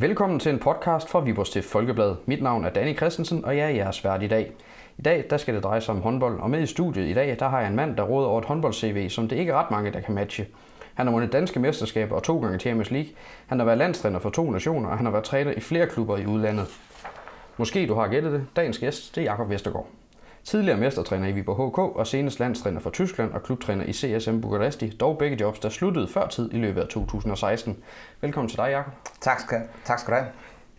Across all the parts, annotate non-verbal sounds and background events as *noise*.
Velkommen til en podcast fra Viborgs til Folkeblad. Mit navn er Danny Christensen, og jeg er jeres vært i dag. I dag der skal det dreje sig om håndbold, og med i studiet i dag der har jeg en mand, der råder over et håndbold-CV, som det ikke er ret mange, der kan matche. Han har vundet danske mesterskaber og to gange Champions League. Han har været landstræner for to nationer, og han har været træner i flere klubber i udlandet. Måske du har gættet det. Dagens gæst det er Jakob Vestergaard. Tidligere mestertræner i Viborg HK og senest landstræner for Tyskland og klubtræner i CSM Bukaresti, dog begge jobs, der sluttede før tid i løbet af 2016. Velkommen til dig, Jakob. Tak skal, tak skal du have.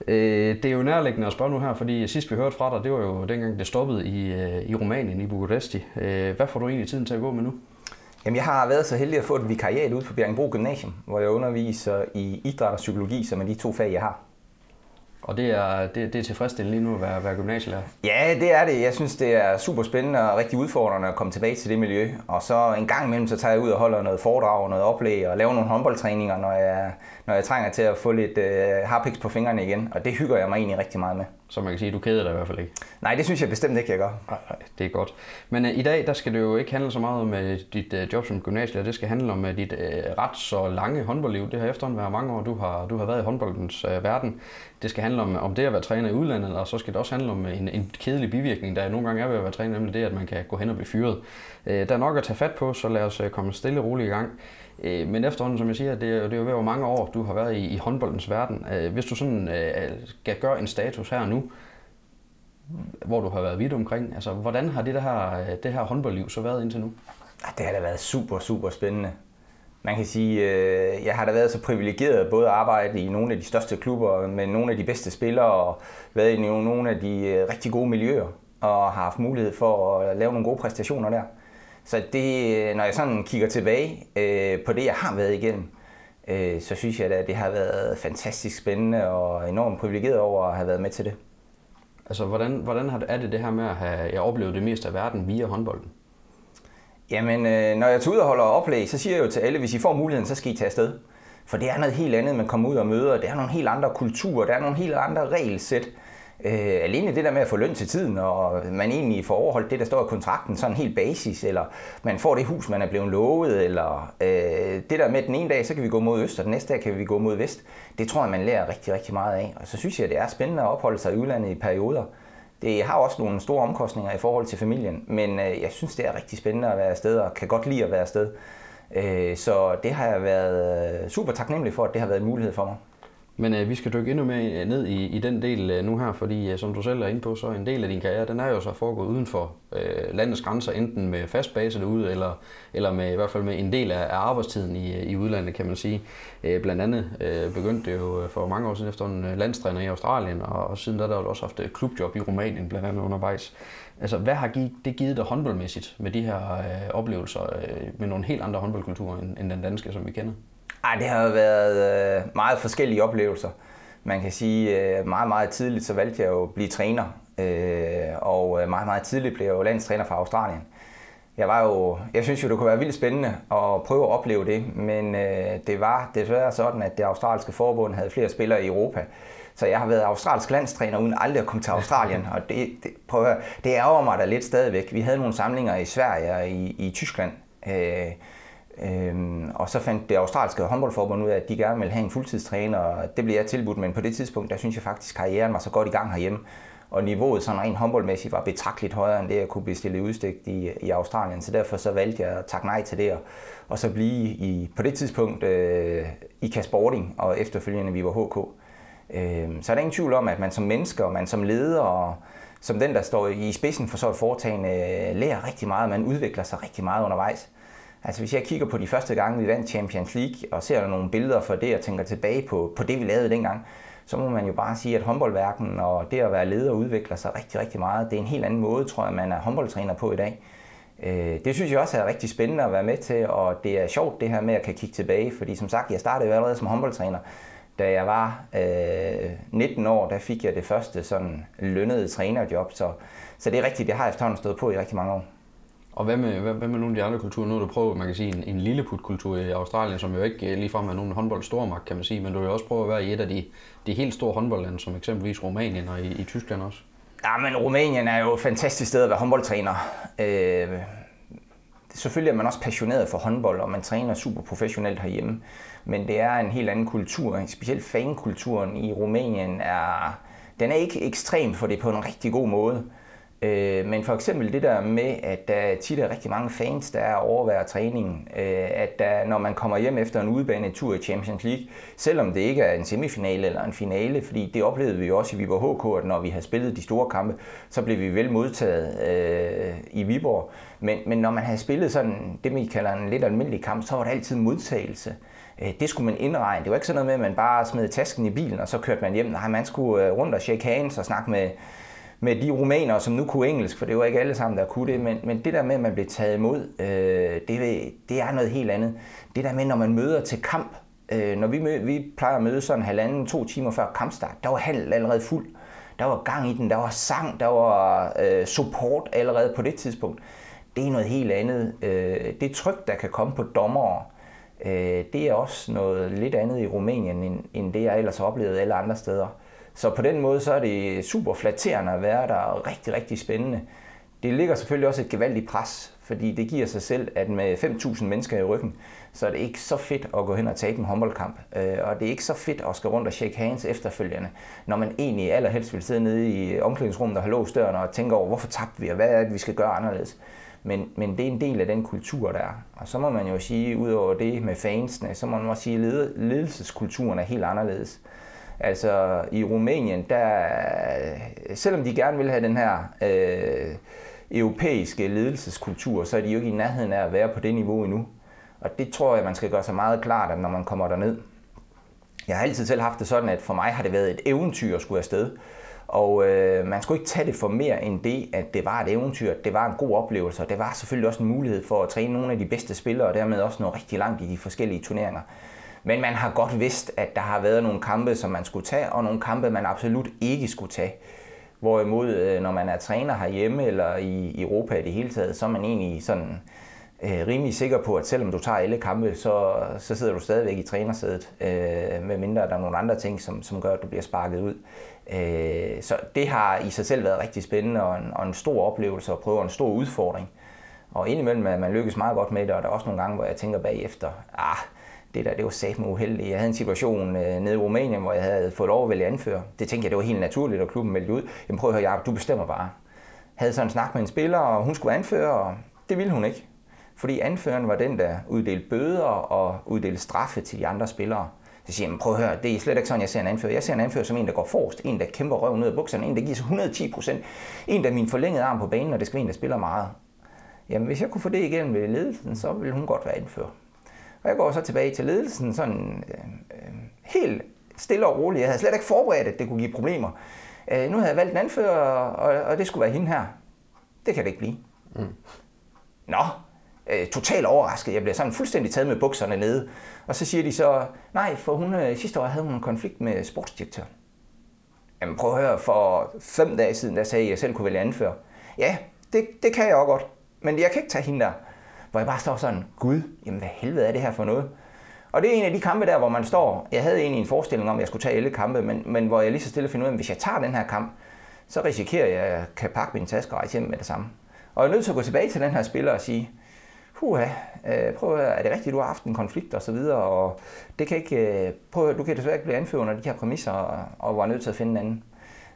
Øh, det er jo nærliggende at spørge nu her, fordi sidst vi hørte fra dig, det var jo dengang det stoppede i, øh, i Rumænien, i Bukaresti. Øh, hvad får du egentlig tiden til at gå med nu? Jamen, jeg har været så heldig at få et vikariat ude på Bjerringbro Gymnasium, hvor jeg underviser i idræt og psykologi, som er de to fag, jeg har. Og det er, det, det er tilfredsstillende lige nu at være, være gymnasielærer? Ja, det er det. Jeg synes, det er super spændende og rigtig udfordrende at komme tilbage til det miljø. Og så en gang imellem, så tager jeg ud og holder noget foredrag og noget oplæg og laver nogle håndboldtræninger, når jeg, når jeg trænger til at få lidt øh, harpiks på fingrene igen. Og det hygger jeg mig egentlig rigtig meget med. Så man kan sige, at du keder dig i hvert fald ikke? Nej, det synes jeg bestemt ikke, jeg gør. Nej, nej det er godt. Men uh, i dag, der skal det jo ikke handle så meget om dit uh, job som gymnasielærer. Det skal handle om uh, dit uh, ret så lange håndboldliv. Det har efterhånden været mange år, du har, du har været i håndboldens uh, verden. Det skal handle om, om det at være træner i udlandet, og så skal det også handle om en, en kedelig bivirkning, der nogle gange er ved at være træner, nemlig det, at man kan gå hen og blive fyret. Uh, der er nok at tage fat på, så lad os uh, komme stille og roligt i gang. Øh, men efterhånden, som jeg siger, det er, det er jo ved, hvor mange år du har været i, i håndboldens verden. Øh, hvis du sådan øh, skal gøre en status her nu, hvor du har været vidt omkring. Altså, hvordan har det, det, her, øh, det her håndboldliv så været indtil nu? Ah, det har da været super, super spændende. Man kan sige, øh, jeg har da været så privilegeret både at arbejde i nogle af de største klubber med nogle af de bedste spillere og været i nogle af de øh, rigtig gode miljøer og har haft mulighed for at lave nogle gode præstationer der. Så det, når jeg sådan kigger tilbage øh, på det, jeg har været igennem, så synes jeg at det har været fantastisk spændende og enormt privilegeret over at have været med til det. Altså, hvordan, hvordan er det det her med at have jeg oplevet det meste af verden via håndbolden? Jamen, øh, når jeg tager ud og holder oplæg, så siger jeg jo til alle, hvis I får muligheden, så skal I tage afsted. For det er noget helt andet, man kommer ud og møder. Det er nogle helt andre kulturer, der er nogle helt andre regelsæt. Øh, alene det der med at få løn til tiden, og man egentlig får overholdt det, der står i kontrakten, sådan helt basis, eller man får det hus, man er blevet lovet, eller øh, det der med, at den ene dag, så kan vi gå mod øst, og den næste dag kan vi gå mod vest. Det tror jeg, man lærer rigtig, rigtig meget af. Og så synes jeg, det er spændende at opholde sig i udlandet i perioder. Det har også nogle store omkostninger i forhold til familien, men øh, jeg synes, det er rigtig spændende at være afsted, og kan godt lide at være afsted. Øh, så det har jeg været øh, super taknemmelig for, at det har været en mulighed for mig. Men øh, vi skal dykke endnu mere øh, ned i, i den del øh, nu her, fordi øh, som du selv er inde på, så en del af din karriere, den er jo så foregået uden for øh, landets grænser, enten med fast base derude, eller, eller med i hvert fald med en del af, af arbejdstiden i, øh, i udlandet, kan man sige. Øh, blandt andet øh, begyndte det jo øh, for mange år siden efter en landstræner i Australien, og, og siden der har du også haft klubjob i Rumænien, blandt andet undervejs. Altså, hvad har det givet dig håndboldmæssigt med de her øh, oplevelser øh, med nogle helt andre håndboldkulturer end, end den danske, som vi kender? Ej, det har været øh, meget forskellige oplevelser. Man kan sige, øh, meget, meget tidligt, så valgte jeg jo at blive træner. Øh, og øh, meget, meget tidligt blev jeg jo landstræner for Australien. Jeg var jo, jeg synes jo, det kunne være vildt spændende at prøve at opleve det, men øh, det var desværre sådan, at det australske forbund havde flere spillere i Europa. Så jeg har været australsk landstræner uden aldrig at komme til Australien, og det, det, prøv at høre, det ærger mig da lidt stadigvæk. Vi havde nogle samlinger i Sverige og i, i Tyskland, øh, Øhm, og så fandt det australske håndboldforbund ud af, at de gerne ville have en fuldtidstræner, og det blev jeg tilbudt, men på det tidspunkt, der synes jeg faktisk, at karrieren var så godt i gang herhjemme, og niveauet sådan rent håndboldmæssigt var betragteligt højere end det, jeg kunne blive stillet udstigt i, i Australien. Så derfor så valgte jeg at takke nej til det, og, og så blive i, på det tidspunkt øh, i Kasporting og efterfølgende vi var HK. Øh, så er der ingen tvivl om, at man som menneske og man som leder og som den, der står i spidsen for så et foretagende, øh, lærer rigtig meget, og man udvikler sig rigtig meget undervejs. Altså hvis jeg kigger på de første gange, vi vandt Champions League, og ser nogle billeder fra det, og tænker tilbage på, på det, vi lavede dengang, så må man jo bare sige, at håndboldværken og det at være leder udvikler sig rigtig, rigtig meget. Det er en helt anden måde, tror jeg, man er håndboldtræner på i dag. Øh, det synes jeg også er rigtig spændende at være med til, og det er sjovt det her med at kan kigge tilbage, fordi som sagt, jeg startede jo allerede som håndboldtræner. Da jeg var øh, 19 år, der fik jeg det første sådan lønnede trænerjob, så, så det er rigtigt, det har jeg efterhånden stået på i rigtig mange år. Og hvad med, hvad, hvad med nogle af de andre kulturer? Nu har du prøvet, man kan sige, en, en lilleput-kultur i Australien, som jo ikke øh, ligefrem er nogen håndboldstormagt, kan man sige, men du har jo også prøvet at være i et af de, de helt store håndboldlande, som eksempelvis Rumænien og i, i Tyskland også. Ja, men Rumænien er jo et fantastisk sted at være håndboldtræner. Øh, selvfølgelig er man også passioneret for håndbold, og man træner super professionelt herhjemme. Men det er en helt anden kultur. Specielt fankulturen i Rumænien er, den er ikke ekstrem, for det på en rigtig god måde. Øh, men for eksempel det der med, at der tit er rigtig mange fans, der er overværer træningen. Øh, at der, når man kommer hjem efter en udebanetur i Champions League, selvom det ikke er en semifinale eller en finale, fordi det oplevede vi jo også i Viborg HK, at når vi har spillet de store kampe, så blev vi vel modtaget øh, i Viborg. Men, men når man havde spillet sådan det, vi kalder en lidt almindelig kamp, så var der altid modtagelse. Øh, det skulle man indregne. Det var ikke sådan noget med, at man bare smed tasken i bilen, og så kørte man hjem. Nej, man skulle øh, rundt og shake hands og snakke med, med de rumænere, som nu kunne engelsk, for det var ikke alle sammen, der kunne det, men, men det der med, at man blev taget imod, øh, det, det er noget helt andet. Det der med, når man møder til kamp, øh, når vi, mød, vi plejer at møde sådan halvanden, to timer før kampstart, der var halv allerede fuld. Der var gang i den, der var sang, der var øh, support allerede på det tidspunkt. Det er noget helt andet. Øh, det tryk, der kan komme på dommere, øh, det er også noget lidt andet i Rumænien, end, end det jeg ellers har oplevet alle andre steder. Så på den måde så er det super flatterende at være der, og rigtig, rigtig spændende. Det ligger selvfølgelig også et gevaldigt pres, fordi det giver sig selv, at med 5.000 mennesker i ryggen, så er det ikke så fedt at gå hen og tabe en håndboldkamp. Øh, og det er ikke så fedt at skal rundt og shake hands efterfølgende, når man egentlig allerhelst vil sidde nede i omklædningsrummet og have låst døren og tænke over, hvorfor tabte vi, og hvad er det, vi skal gøre anderledes. Men, men det er en del af den kultur, der er. Og så må man jo sige, udover det med fansene, så må man også sige, at ledelseskulturen er helt anderledes. Altså i Rumænien, der, selvom de gerne vil have den her øh, europæiske ledelseskultur, så er de jo ikke i nærheden af at være på det niveau endnu. Og det tror jeg, man skal gøre sig meget klart, at når man kommer derned. Jeg har altid selv haft det sådan, at for mig har det været et eventyr at skulle afsted. Og øh, man skulle ikke tage det for mere end det, at det var et eventyr, det var en god oplevelse, og det var selvfølgelig også en mulighed for at træne nogle af de bedste spillere, og dermed også nå rigtig langt i de forskellige turneringer. Men man har godt vidst, at der har været nogle kampe, som man skulle tage, og nogle kampe, man absolut ikke skulle tage. Hvorimod, øh, når man er træner herhjemme eller i Europa i det hele taget, så er man egentlig sådan øh, rimelig sikker på, at selvom du tager alle kampe, så, så sidder du stadigvæk i trænersædet, øh, med mindre der er nogle andre ting, som, som gør, at du bliver sparket ud. Øh, så det har i sig selv været rigtig spændende og en, og en stor oplevelse at prøve en stor udfordring. Og indimellem at man lykkes meget godt med det, og der er også nogle gange, hvor jeg tænker bagefter, ah, det der, det var satme uheldigt. Jeg havde en situation øh, nede i Rumænien, hvor jeg havde fået lov at vælge anfører. Det tænkte jeg, det var helt naturligt, at klubben meldte ud. Jamen prøv at høre, Jacob, du bestemmer bare. Jeg havde sådan en snak med en spiller, og hun skulle anføre, og det ville hun ikke. Fordi anføreren var den, der uddelte bøder og uddelte straffe til de andre spillere. Så siger jeg, prøv at høre, det er slet ikke sådan, jeg ser en anfører. Jeg ser en anfører som en, der går forrest, en, der kæmper røven ud af bukserne, en, der giver sig 110 procent, en, der er min forlængede arm på banen, og det skal være en, der spiller meget. Jamen, hvis jeg kunne få det igennem ved ledelsen, så ville hun godt være anfører. Og jeg går så tilbage til ledelsen, sådan øh, øh, helt stille og roligt. Jeg havde slet ikke forberedt, at det kunne give problemer. Øh, nu havde jeg valgt en anfører, og, og det skulle være hende her. Det kan det ikke blive. Mm. Nå, øh, totalt overrasket. Jeg bliver sådan fuldstændig taget med bukserne nede. Og så siger de så, nej, for hun, øh, sidste år havde hun en konflikt med sportsdirektøren. Jamen prøv at høre, for fem dage siden, der sagde jeg, at jeg selv kunne vælge anfører. Ja, det, det kan jeg også godt, men jeg kan ikke tage hende der. Hvor jeg bare står sådan, gud, jamen hvad helvede er det her for noget? Og det er en af de kampe der, hvor man står, jeg havde egentlig en forestilling om, at jeg skulle tage alle kampe, men, men hvor jeg lige så stille finder ud af, at hvis jeg tager den her kamp, så risikerer jeg, at jeg kan pakke min taske og rejse hjem med det samme. Og jeg er nødt til at gå tilbage til den her spiller og sige, puha, øh, prøv at er det rigtigt, du har haft en konflikt og så videre, og det kan ikke, øh, prøv, du kan desværre ikke blive anført under de her præmisser, og, og var nødt til at finde en anden.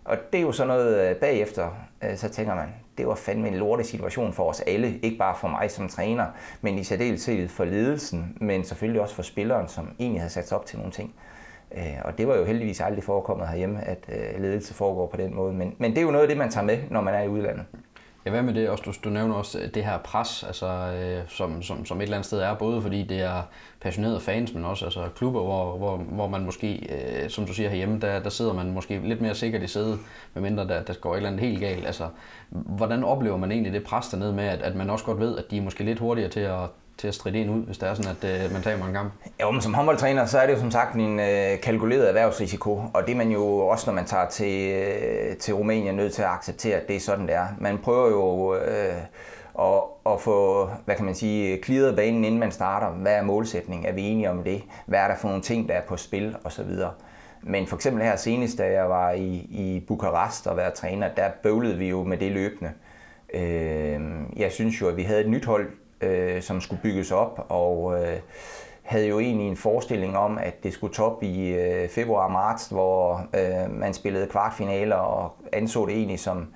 Og det er jo sådan noget øh, bagefter, øh, så tænker man, det var fandme en lorte situation for os alle. Ikke bare for mig som træner, men i særdeleshed for ledelsen, men selvfølgelig også for spilleren, som egentlig havde sat sig op til nogle ting. Øh, og det var jo heldigvis aldrig forekommet herhjemme, at øh, ledelse foregår på den måde. Men, men det er jo noget af det, man tager med, når man er i udlandet. Ja, hvad med det også? Du, du nævner også øh, det her pres, altså, øh, som, som, som et eller andet sted er, både fordi det er passionerede fans, men også altså, klubber, hvor, hvor, hvor man måske, øh, som du siger herhjemme, der, der sidder man måske lidt mere sikkert i sædet, medmindre der, der går et eller andet helt galt. Altså, hvordan oplever man egentlig det pres dernede med, at, at man også godt ved, at de er måske lidt hurtigere til at, til at stride ind ud, hvis det er sådan, at øh, man tager en kamp? Jo, men som håndboldtræner, så er det jo som sagt en øh, kalkuleret erhvervsrisiko, og det er man jo også, når man tager til, øh, til Rumænien, nødt til at acceptere, at det er sådan, det er. Man prøver jo øh, at, at få, hvad kan man sige, klidret banen, inden man starter. Hvad er målsætningen? Er vi enige om det? Hvad er der for nogle ting, der er på spil? Og så videre. Men for eksempel her senest, da jeg var i, i Bukarest og var træner, der bøvlede vi jo med det løbende. Øh, jeg synes jo, at vi havde et nyt hold øh, som skulle bygges op, og øh, havde jo egentlig en forestilling om, at det skulle top i øh, februar-marts, hvor øh, man spillede kvartfinaler og anså det egentlig som,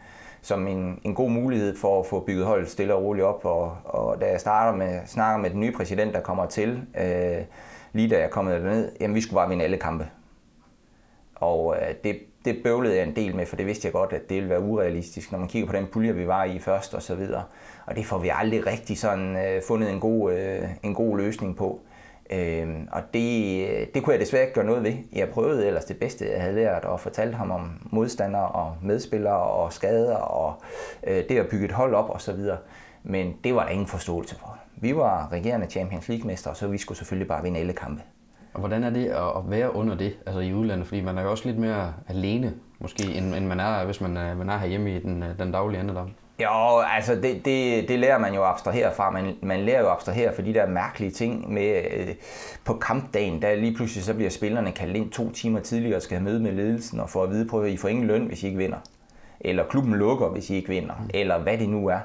som en, en god mulighed for at få bygget holdet stille og roligt op. Og, og da jeg starter med, snakker med den nye præsident, der kommer til, øh, lige da jeg kom derned, jamen vi skulle bare vinde alle kampe. Og øh, det, det bøvlede jeg en del med, for det vidste jeg godt, at det ville være urealistisk, når man kigger på den pulje, vi var i først og så videre. Og det får vi aldrig rigtig sådan øh, fundet en god, øh, en god løsning på. Øh, og det, øh, det kunne jeg desværre ikke gøre noget ved. Jeg prøvede ellers det bedste, jeg havde lært, og fortalte ham om modstandere og medspillere og skader og øh, det at bygge et hold op og så videre. Men det var der ingen forståelse for. Vi var regerende Champions League-mestre, så vi skulle selvfølgelig bare vinde alle kampe. Og hvordan er det at være under det, altså i udlandet? Fordi man er jo også lidt mere alene, måske, end, end man er, hvis man, man er herhjemme i den, den daglige andedam. Jo, altså det, det, det lærer man jo at abstrahere fra. Man, man lærer jo at abstrahere for de der mærkelige ting med øh, på kampdagen, der lige pludselig så bliver spillerne kaldt ind to timer tidligere og skal have møde med ledelsen og få at vide på, at I får ingen løn, hvis I ikke vinder. Eller klubben lukker, hvis I ikke vinder. Mm. Eller hvad det nu er.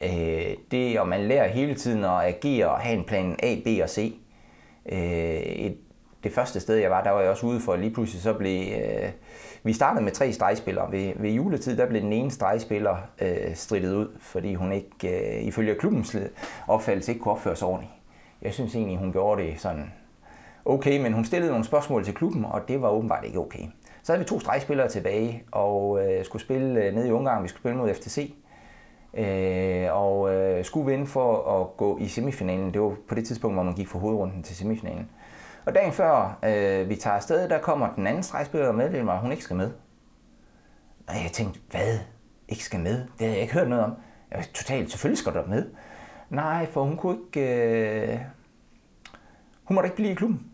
Øh, det, og man lærer hele tiden at agere og have en plan A, B og C. Øh, et, det første sted, jeg var, der var jeg også ude for, at lige pludselig så blev... Øh, vi startede med tre stregspillere. Ved, ved juletid, der blev den ene stregspiller øh, strittet ud, fordi hun ikke, øh, ifølge klubbens opfattelse, ikke kunne opføre sig ordentligt. Jeg synes egentlig, hun gjorde det sådan okay, men hun stillede nogle spørgsmål til klubben, og det var åbenbart ikke okay. Så havde vi to stregspillere tilbage, og øh, skulle spille øh, ned i Ungarn. Vi skulle spille mod FTC. Øh, og øh, skulle vinde for at gå i semifinalen. Det var på det tidspunkt, hvor man gik fra hovedrunden til semifinalen. Og dagen før øh, vi tager afsted, der kommer den anden stregspiller og meddeler mig, at hun ikke skal med. Og jeg tænkte, hvad? Ikke skal med? Det havde jeg ikke hørt noget om. Jeg var totalt, selvfølgelig skal du med. Nej, for hun kunne ikke... Øh... Hun måtte ikke blive i klubben.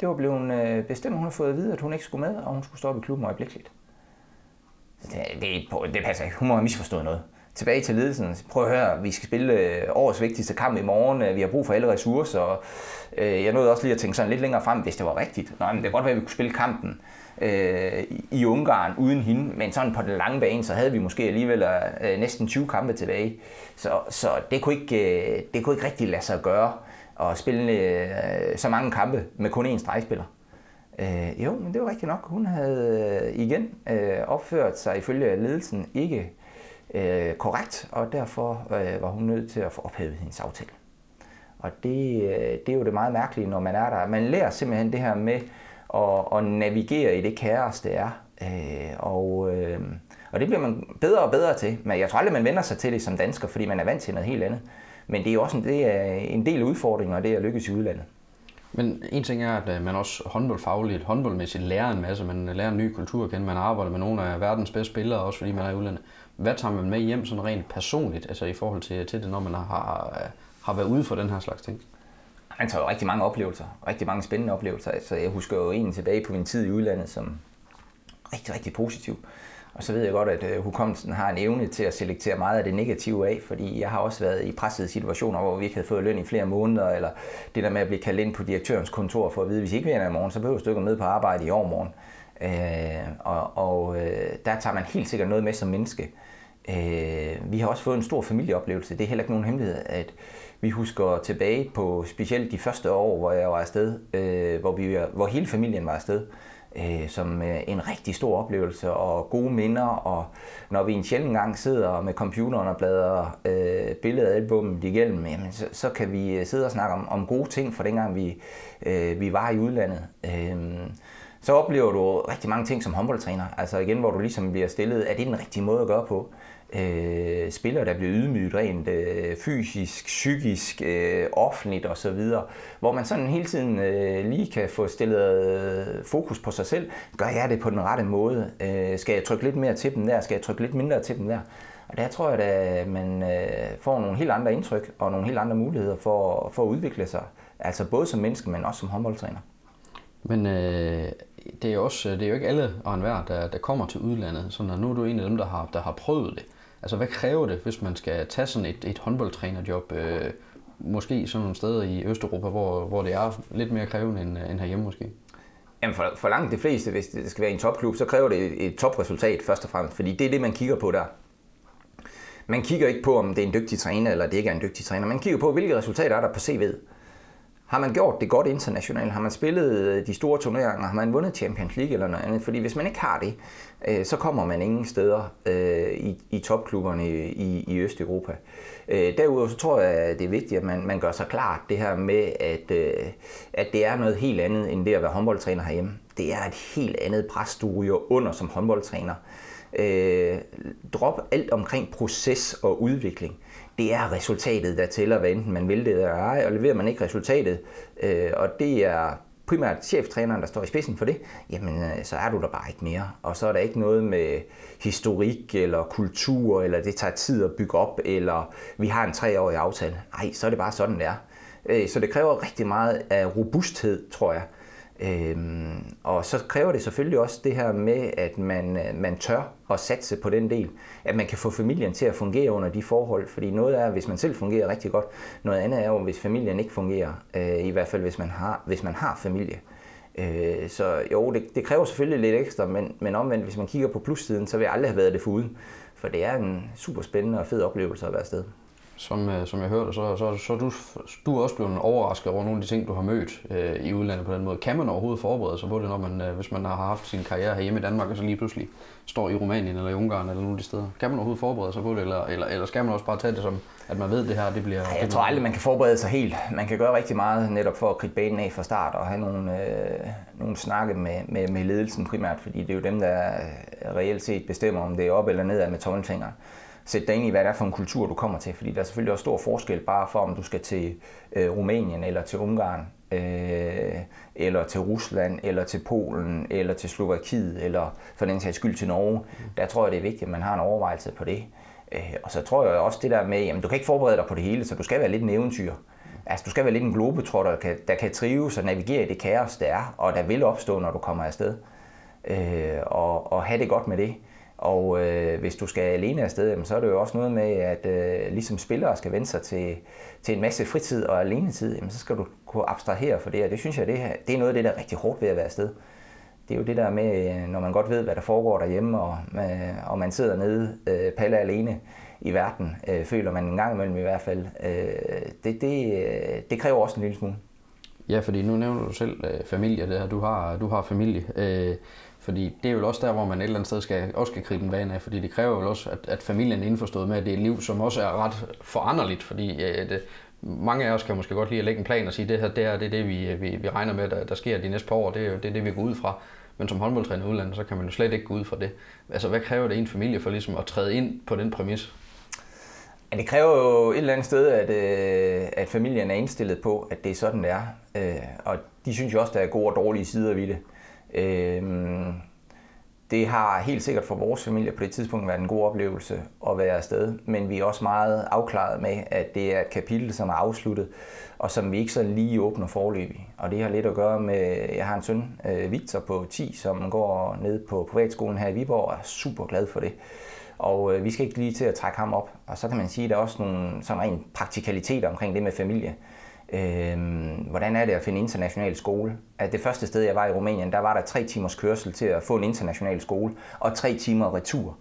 Det var blevet øh, bestemt, hun har fået at vide, at hun ikke skulle med, og hun skulle stoppe i klubben øjeblikkeligt. Det, det, det passer ikke. Hun må have misforstået noget tilbage til ledelsen. Prøv at høre, vi skal spille øh, årets vigtigste kamp i morgen. Øh, vi har brug for alle ressourcer. Øh, jeg nåede også lige at tænke sådan lidt længere frem, hvis det var rigtigt. Nå, men det kan godt være, at vi kunne spille kampen øh, i Ungarn uden hende, men sådan på den lange bane, så havde vi måske alligevel næsten 20 kampe tilbage. Så, så det, kunne ikke, det kunne ikke rigtig lade sig gøre at spille så mange kampe med kun én stregspiller. Øh, jo, men det var rigtigt nok. Hun havde igen øh, opført sig ifølge ledelsen ikke øh, korrekt, og derfor øh, var hun nødt til at få ophævet hendes aftale. Og det, øh, det er jo det meget mærkelige, når man er der. Man lærer simpelthen det her med at, at navigere i det kaos, det er. Øh, og, øh, og det bliver man bedre og bedre til. Men jeg tror aldrig, man vender sig til det som dansker, fordi man er vant til noget helt andet. Men det er også en, det er en del udfordringer, og det er at lykkes i udlandet. Men en ting er, at øh, man også håndboldfagligt, håndboldmæssigt lærer en masse. Man lærer en ny kultur at kende. Man arbejder med nogle af verdens bedste spillere, også fordi man er i udlandet. Hvad tager man med hjem sådan rent personligt, altså i forhold til, til det, når man har, har været ude for den her slags ting? Han tager jo rigtig mange oplevelser, rigtig mange spændende oplevelser. Altså, jeg husker jo en tilbage på min tid i udlandet som rigtig, rigtig positiv. Og så ved jeg godt, at øh, hukommelsen har en evne til at selektere meget af det negative af, fordi jeg har også været i pressede situationer, hvor vi ikke havde fået løn i flere måneder, eller det der med at blive kaldt ind på direktørens kontor for at vide, hvis I ikke vinder i morgen, så behøver du ikke med på arbejde i overmorgen. Uh, og og uh, der tager man helt sikkert noget med som menneske. Uh, vi har også fået en stor familieoplevelse. Det er heller ikke nogen hemmelighed, at vi husker tilbage på specielt de første år, hvor jeg var afsted, uh, hvor, vi, hvor hele familien var afsted øh, som øh, en rigtig stor oplevelse og gode minder. Og når vi en sjældent gang sidder med computeren og bladrer øh, billedalbummet igennem, jamen, så, så kan vi sidde og snakke om, om gode ting fra dengang vi, øh, vi var i udlandet. Øh, så oplever du rigtig mange ting som håndboldtræner. Altså igen, hvor du ligesom bliver stillet, er det den rigtige måde at gøre på? øh, spillere, der bliver ydmyget rent øh, fysisk, psykisk, øh, offentligt osv., hvor man sådan hele tiden øh, lige kan få stillet øh, fokus på sig selv. Gør jeg det på den rette måde? Øh, skal jeg trykke lidt mere til dem der? Skal jeg trykke lidt mindre til dem der? Og der tror jeg, at man øh, får nogle helt andre indtryk og nogle helt andre muligheder for, for at udvikle sig. Altså både som menneske, men også som håndboldtræner. Men øh, det er også det er jo ikke alle og enhver, der, der kommer til udlandet. Så nu er du en af dem, der har, der har prøvet det. Altså, hvad kræver det, hvis man skal tage sådan et, et håndboldtrænerjob, øh, måske sådan nogle steder i Østeuropa, hvor, hvor det er lidt mere krævende end, øh, end herhjemme måske? Jamen for, for langt de fleste, hvis det skal være en topklub, så kræver det et, et topresultat først og fremmest, fordi det er det, man kigger på der. man kigger ikke på, om det er en dygtig træner, eller det ikke er en dygtig træner. Man kigger på, hvilke resultater er der på CV'et. Har man gjort det godt internationalt? Har man spillet øh, de store turneringer? Har man vundet Champions League eller noget andet? Fordi hvis man ikke har det, øh, så kommer man ingen steder øh, i, i topklubberne i, i Østeuropa. Øh, derudover så tror jeg, at det er vigtigt, at man, man gør sig klart det her med, at, øh, at det er noget helt andet end det at være håndboldtræner herhjemme. Det er et helt andet pres, du ryger under som håndboldtræner. drop alt omkring proces og udvikling det er resultatet, der tæller, hvad enten man vil det eller ej, og leverer man ikke resultatet, øh, og det er primært cheftræneren, der står i spidsen for det, jamen øh, så er du der bare ikke mere. Og så er der ikke noget med historik eller kultur, eller det tager tid at bygge op, eller vi har en treårig aftale. Nej, så er det bare sådan, det er. Øh, så det kræver rigtig meget af robusthed, tror jeg, Øhm, og så kræver det selvfølgelig også det her med, at man, øh, man tør at satse på den del. At man kan få familien til at fungere under de forhold. Fordi noget er, hvis man selv fungerer rigtig godt. Noget andet er jo, hvis familien ikke fungerer. Øh, I hvert fald, hvis man har, hvis man har familie. Øh, så jo, det, det kræver selvfølgelig lidt ekstra, men, men omvendt, hvis man kigger på plussiden, så vil jeg aldrig have været det foruden. For det er en super spændende og fed oplevelse at være afsted som, øh, som jeg hørte, så, så, så du, du er også blevet overrasket over nogle af de ting, du har mødt øh, i udlandet på den måde. Kan man overhovedet forberede sig på det, når man, øh, hvis man har haft sin karriere herhjemme i Danmark, og så lige pludselig står i Rumænien eller i Ungarn eller nogle af de steder? Kan man overhovedet forberede sig på det, eller, eller, eller skal man også bare tage det som, at man ved, det her det bliver... Ej, jeg tror aldrig, man kan forberede sig helt. Man kan gøre rigtig meget netop for at kridte banen af fra start og have nogle, øh, nogle snakke med, med, med ledelsen primært, fordi det er jo dem, der øh, reelt set bestemmer, om det er op eller ned med tommelfingeren sætte dig ind i, hvad det er for en kultur, du kommer til. Fordi der er selvfølgelig også stor forskel bare for, om du skal til øh, Rumænien, eller til Ungarn, øh, eller til Rusland, eller til Polen, eller til Slovakiet, eller for den sags skyld til Norge. Der tror jeg, det er vigtigt, at man har en overvejelse på det. Øh, og så tror jeg også det der med, jamen du kan ikke forberede dig på det hele, så du skal være lidt en eventyr. Altså, du skal være lidt en globetrotter, der kan, der kan trives og navigere i det kaos, der er, og der vil opstå, når du kommer afsted. Øh, og, og have det godt med det. Og øh, hvis du skal alene afsted, jamen, så er det jo også noget med, at øh, ligesom spillere skal vende sig til, til en masse fritid og alenetid, jamen, så skal du kunne abstrahere for det, og det synes jeg, det, det er noget af det, der er rigtig hårdt ved at være afsted. Det er jo det der med, øh, når man godt ved, hvad der foregår derhjemme, og, øh, og man sidder nede øh, palle alene i verden, øh, føler man en gang imellem i hvert fald. Øh, det, det, øh, det kræver også en lille smule. Ja, fordi nu nævner du selv øh, familie, det her. Du har, du har familie. Øh, fordi det er jo også der, hvor man et eller andet sted skal, også skal gribe en vane af, fordi det kræver jo også, at, at familien er indforstået med, at det er et liv, som også er ret foranderligt, fordi øh, det, mange af os kan måske godt lide at lægge en plan og sige, det her det er det, det vi, øh, vi, vi regner med, der, der sker de næste par år, det er det, det, det, vi går ud fra. Men som håndboldtræner i udlandet, så kan man jo slet ikke gå ud fra det. Altså, hvad kræver det en familie for ligesom at træde ind på den præmis? Ja, det kræver jo et eller andet sted, at, øh, at familien er indstillet på, at det er sådan, det er. Øh, og de synes jo også, der er gode og dårlige sider ved det. Øhm, det har helt sikkert for vores familie på det tidspunkt været en god oplevelse at være afsted, men vi er også meget afklaret med, at det er et kapitel, som er afsluttet, og som vi ikke så lige åbner forløbig. Og det har lidt at gøre med, jeg har en søn, øh, Victor på 10, som går ned på privatskolen her i Viborg, og er super glad for det. Og øh, vi skal ikke lige til at trække ham op. Og så kan man sige, at der er også nogle sådan rent praktikaliteter omkring det med familie. Øh, hvordan er det at finde international skole? At det første sted, jeg var i Rumænien, der var der tre timers kørsel til at få en international skole, og tre timer retur.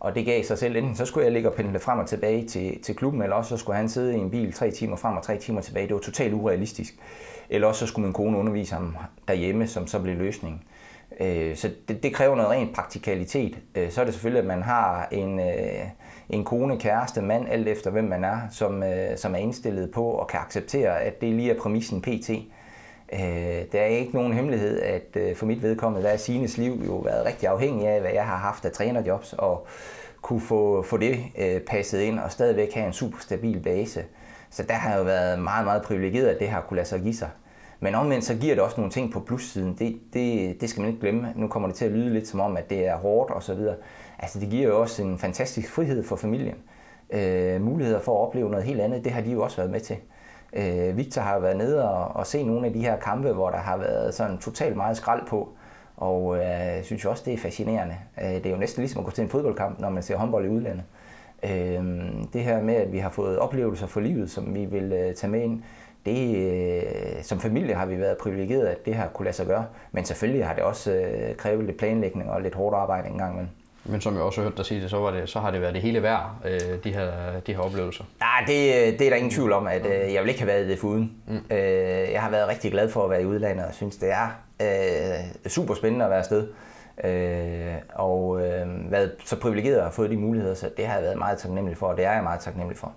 Og det gav sig selv, enten så skulle jeg ligge og pendle frem og tilbage til, til klubben, eller også så skulle han sidde i en bil tre timer frem og tre timer tilbage. Det var totalt urealistisk. Eller også så skulle min kone undervise ham derhjemme, som så blev løsningen. Øh, så det, det kræver noget rent praktikalitet. Øh, så er det selvfølgelig, at man har en, øh, en kone, kæreste, mand, alt efter hvem man er, som, øh, som er indstillet på og kan acceptere, at det lige er præmissen pt. Øh, det er ikke nogen hemmelighed, at øh, for mit vedkommende, der er Sines liv jo været rigtig afhængig af, hvad jeg har haft af trænerjobs, og kunne få, få det passet ind og stadigvæk have en super stabil base. Så der har jeg jo været meget, meget privilegeret, at det har kunne lade sig give sig. Men omvendt så giver det også nogle ting på plussiden. Det, det, det skal man ikke glemme. Nu kommer det til at lyde lidt som om, at det er hårdt og så videre. Altså det giver jo også en fantastisk frihed for familien. Øh, muligheder for at opleve noget helt andet, det har de jo også været med til. Øh, Victor har været nede og, og se nogle af de her kampe, hvor der har været sådan totalt meget skrald på. Og øh, synes jo også, det er fascinerende. Øh, det er jo næsten ligesom at gå til en fodboldkamp, når man ser håndbold i udlandet. Øh, det her med, at vi har fået oplevelser for livet, som vi vil øh, tage med ind, det, øh, som familie har vi været privilegeret, at det har kunne lade sig gøre. Men selvfølgelig har det også øh, krævet lidt planlægning og lidt hårdt arbejde en gang imellem. Men som jeg også har hørt dig sige det, så, var det, så har det været det hele værd, øh, de, her, de her oplevelser. Nej, det, det er der ingen tvivl om, at øh, jeg vil ikke have været det foruden. Mm. Øh, jeg har været rigtig glad for at være i udlandet, og synes, det er øh, super spændende at være afsted. Øh, og øh, været så privilegeret at have fået de muligheder, så det har jeg været meget taknemmelig for, og det er jeg meget taknemmelig for.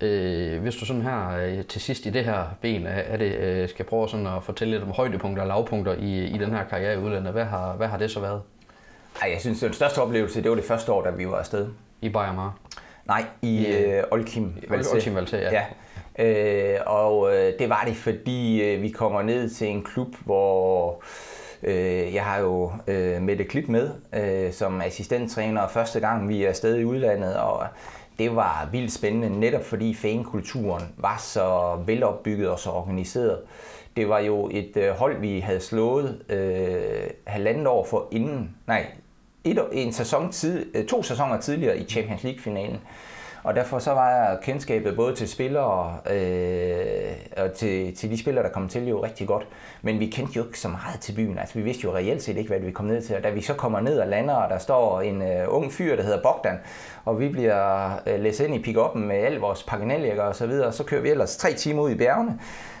Øh, hvis du sådan her øh, til sidst i det her ben, er det, øh, skal prøve sådan at fortælle lidt om højdepunkter og lavpunkter i, i den her karriere i udlandet, hvad har, hvad har det så været? Ej, jeg synes, den største oplevelse, det var det første år, da vi var afsted. I Bayern Nej, i øh, Olkim Olkim Valse, ja. ja. Øh, og øh, det var det, fordi øh, vi kommer ned til en klub, hvor øh, Øh, jeg har jo øh, Mette Klit med øh, som assistenttræner første gang, vi er afsted i udlandet, og det var vildt spændende, netop fordi fankulturen var så velopbygget og så organiseret. Det var jo et øh, hold, vi havde slået øh, halvandet år for inden, nej, et, en sæson tid, øh, to sæsoner tidligere i Champions League-finalen. Og derfor så var kendskabet både til spillere øh, og til, til de spillere, der kom til, jo rigtig godt. Men vi kendte jo ikke så meget til byen. Altså, vi vidste jo reelt set ikke, hvad vi kom ned til. Og da vi så kommer ned og lander, og der står en øh, ung fyr, der hedder Bogdan, og vi bliver øh, læst ind i pick-up'en med al vores pakkenellægger og så videre, og så kører vi ellers tre timer ud i bjergene.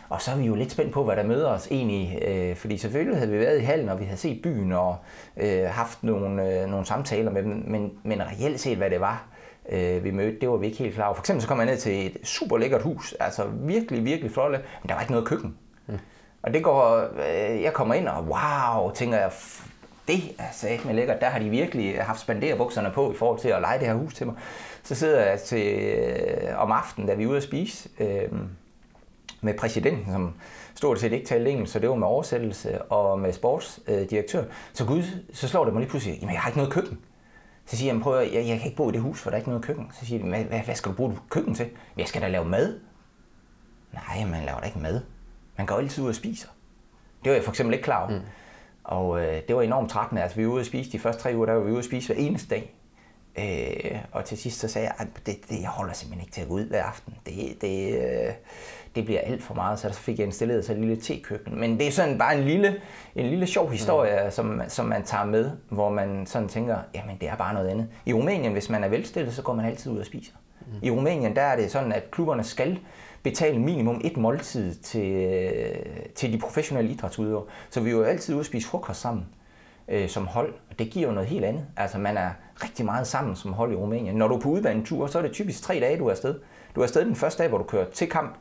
Og så er vi jo lidt spændt på, hvad der møder os egentlig, øh, fordi selvfølgelig havde vi været i hallen, og vi havde set byen og øh, haft nogle, øh, nogle samtaler med dem, men, men reelt set, hvad det var, øh, vi mødte, det var vi ikke helt klar over. For eksempel så kom jeg ned til et super lækkert hus, altså virkelig, virkelig flot, men der var ikke noget køkken. Mm. Og det går, øh, jeg kommer ind og wow, tænker jeg, det er sat med lækkert. Der har de virkelig haft spanderbukserne på i forhold til at lege det her hus til mig. Så sidder jeg til, øh, om aftenen, da vi er ude at spise, øh, med præsidenten, som stort set ikke talte engelsk, så det var med oversættelse, og med sportsdirektør. Så gud, så slår det mig lige pludselig, jamen jeg har ikke noget køkken. Så siger jeg, prøv at, jeg, jeg kan ikke bo i det hus, for der er ikke noget køkken. Så siger de, hvad, hvad, hvad skal du bruge køkken til? Jeg skal da lave mad. Nej, man laver da ikke mad. Man går altid ud og spiser. Det var jeg for eksempel ikke klar over. Mm. Og øh, det var enormt trættende. Altså, vi var ude at spise de første tre uger, der var vi ude at spise hver eneste dag. Øh, og til sidst så sagde jeg, at det, det, jeg holder simpelthen ikke til at gå ud hver aften. Det, det, øh, det bliver alt for meget, så der fik jeg installeret så et lille tekøkken. Men det er sådan bare en lille, en lille sjov historie, mm. som, som man tager med, hvor man sådan tænker, jamen det er bare noget andet. I Rumænien, hvis man er velstillet, så går man altid ud og spiser. Mm. I Rumænien, der er det sådan, at klubberne skal betale minimum et måltid til, til de professionelle idrætsudøvere. Så vi er jo altid ude og spise frokost sammen øh, som hold, og det giver jo noget helt andet. Altså man er rigtig meget sammen som hold i Rumænien. Når du er på udbanetur, så er det typisk tre dage, du er afsted. Du er afsted den første dag, hvor du kører til kamp,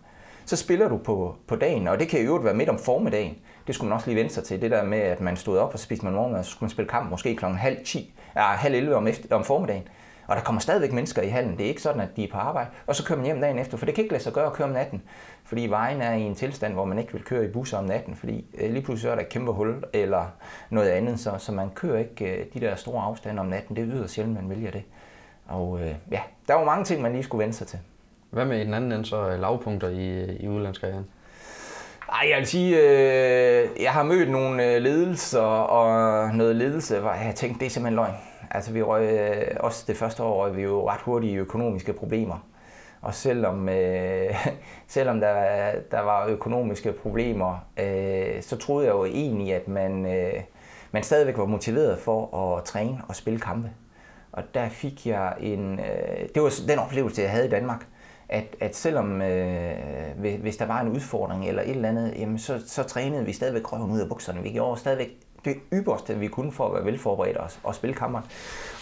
så spiller du på, på dagen, og det kan i øvrigt være midt om formiddagen. Det skulle man også lige vente sig til, det der med, at man stod op og spiste man morgenmad, så skulle man spille kamp måske klokken halv 10, ja, halv 11 om, efter, om formiddagen. Og der kommer stadigvæk mennesker i hallen. Det er ikke sådan, at de er på arbejde. Og så kører man hjem dagen efter, for det kan ikke lade sig gøre at køre om natten. Fordi vejen er i en tilstand, hvor man ikke vil køre i busser om natten, fordi øh, lige pludselig er der et kæmpe hul eller noget andet, så, så man kører ikke øh, de der store afstande om natten. Det er yderst sjældent, man vælger det. Og øh, ja, der var mange ting, man lige skulle vende sig til. Hvad med i den anden ende så lavpunkter i, øh, i udlandskarrieren? Ej, jeg vil sige, øh, jeg har mødt nogle øh, ledelser og noget ledelse, hvor jeg tænkte, det er simpelthen løgn. Altså vi røg, øh, også det første år røg vi jo ret hurtigt i økonomiske problemer. Og selvom, øh, *laughs* selvom der, der var økonomiske problemer, øh, så troede jeg jo egentlig, at man, øh, man stadigvæk var motiveret for at træne og spille kampe. Og der fik jeg en... Øh, det var den oplevelse, jeg havde i Danmark at, at selvom øh, hvis der var en udfordring eller et eller andet, jamen så, så trænede vi stadigvæk røven ud af bukserne. Vi gjorde stadigvæk det ypperste, vi kunne for at være velforberedt og, og spille kammer.